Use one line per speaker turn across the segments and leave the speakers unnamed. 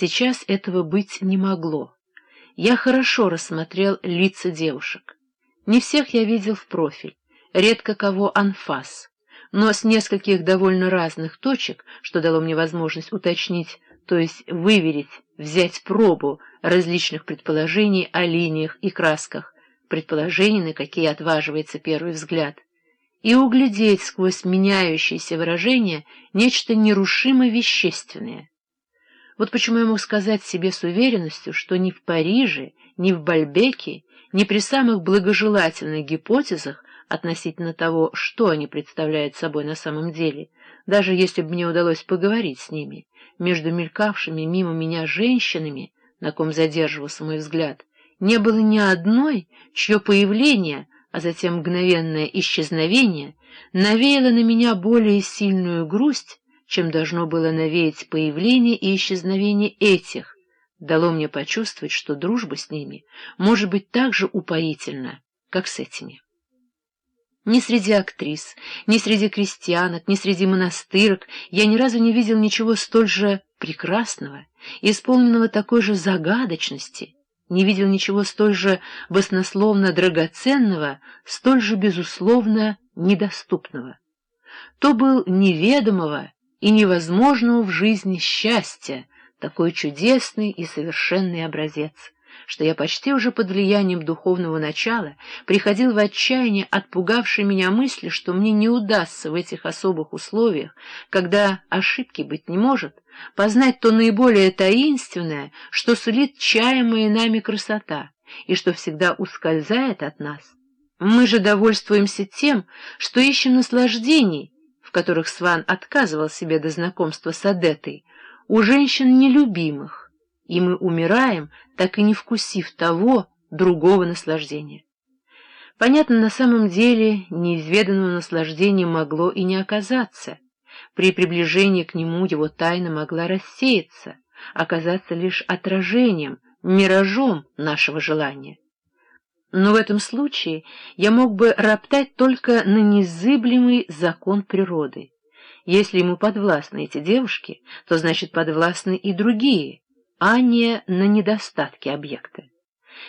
Сейчас этого быть не могло. Я хорошо рассмотрел лица девушек. Не всех я видел в профиль, редко кого анфас, но с нескольких довольно разных точек, что дало мне возможность уточнить, то есть выверить, взять пробу различных предположений о линиях и красках, предположений, на какие отваживается первый взгляд, и углядеть сквозь меняющиеся выражения нечто нерушимо вещественное. Вот почему я мог сказать себе с уверенностью, что ни в Париже, ни в Бальбеке, ни при самых благожелательных гипотезах относительно того, что они представляют собой на самом деле, даже если бы мне удалось поговорить с ними, между мелькавшими мимо меня женщинами, на ком задерживался мой взгляд, не было ни одной, чье появление, а затем мгновенное исчезновение, навеяло на меня более сильную грусть, чем должно было навеять появление и исчезновение этих, дало мне почувствовать, что дружба с ними может быть так же упоительна, как с этими. Ни среди актрис, ни среди крестьянок, ни среди монастырок я ни разу не видел ничего столь же прекрасного, исполненного такой же загадочности, не видел ничего столь же баснословно драгоценного, столь же безусловно недоступного. То был неведомого и невозможного в жизни счастья, такой чудесный и совершенный образец, что я почти уже под влиянием духовного начала приходил в отчаяние от пугавшей меня мысли, что мне не удастся в этих особых условиях, когда ошибки быть не может, познать то наиболее таинственное, что сулит чаемая нами красота, и что всегда ускользает от нас. Мы же довольствуемся тем, что ищем наслаждений, в которых Сван отказывал себе до знакомства с Адетой, у женщин нелюбимых, и мы умираем, так и не вкусив того, другого наслаждения. Понятно, на самом деле неизведанного наслаждения могло и не оказаться. При приближении к нему его тайна могла рассеяться, оказаться лишь отражением, миражом нашего желания. Но в этом случае я мог бы роптать только на незыблемый закон природы. Если ему подвластны эти девушки, то значит подвластны и другие, а не на недостатки объекта.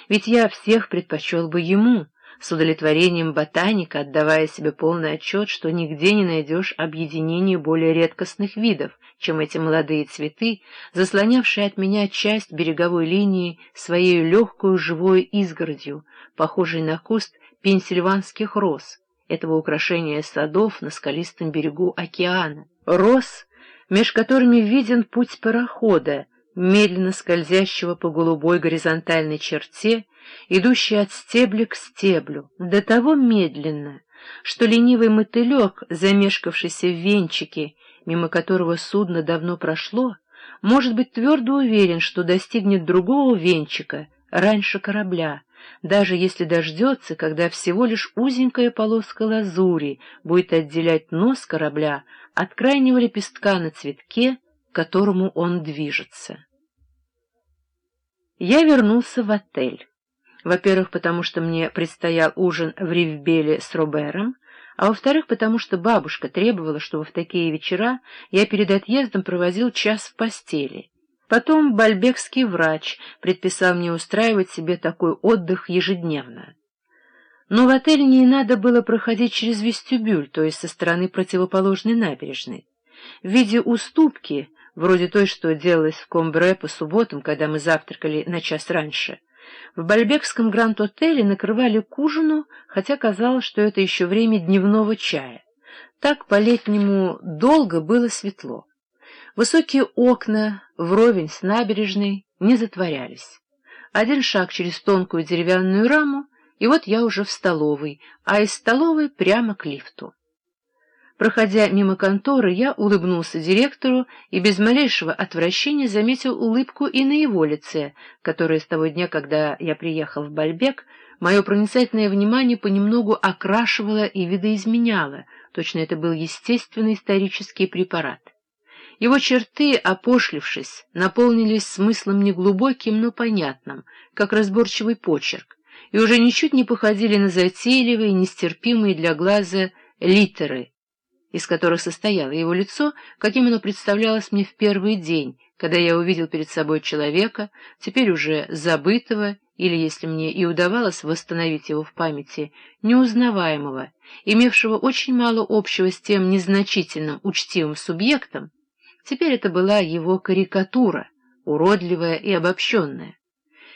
Ведь я всех предпочел бы ему, с удовлетворением ботаника, отдавая себе полный отчет, что нигде не найдешь объединения более редкостных видов, чем эти молодые цветы, заслонявшие от меня часть береговой линии своей легкую живой изгородью, похожей на куст пенсильванских роз, этого украшения садов на скалистом берегу океана. Роз, меж которыми виден путь парохода, медленно скользящего по голубой горизонтальной черте, идущей от стебля к стеблю, до того медленно, что ленивый мотылек, замешкавшийся в венчике, мимо которого судно давно прошло, может быть твердо уверен, что достигнет другого венчика раньше корабля, даже если дождется, когда всего лишь узенькая полоска лазури будет отделять нос корабля от крайнего лепестка на цветке, к которому он движется. Я вернулся в отель. Во-первых, потому что мне предстоял ужин в Ривбеле с Робером, а во-вторых, потому что бабушка требовала, чтобы в такие вечера я перед отъездом проводил час в постели. Потом бальбекский врач предписал мне устраивать себе такой отдых ежедневно. Но в отель не надо было проходить через вестибюль, то есть со стороны противоположной набережной. В виде уступки, вроде той, что делалось в Комбре по субботам, когда мы завтракали на час раньше, в Бальбекском гранд-отеле накрывали к ужину, хотя казалось, что это еще время дневного чая. Так по-летнему долго было светло. Высокие окна, вровень с набережной, не затворялись. Один шаг через тонкую деревянную раму, и вот я уже в столовой, а из столовой прямо к лифту. Проходя мимо конторы, я улыбнулся директору и без малейшего отвращения заметил улыбку и на его лице, которая с того дня, когда я приехал в Бальбек, мое проницательное внимание понемногу окрашивало и видоизменяло, точно это был естественный исторический препарат. Его черты, опошлившись, наполнились смыслом неглубоким, но понятным, как разборчивый почерк, и уже ничуть не походили на затейливые, нестерпимые для глаза литеры, из которых состояло его лицо, каким оно представлялось мне в первый день, когда я увидел перед собой человека, теперь уже забытого, или, если мне и удавалось восстановить его в памяти, неузнаваемого, имевшего очень мало общего с тем незначительным учтивым субъектом, теперь это была его карикатура, уродливая и обобщенная.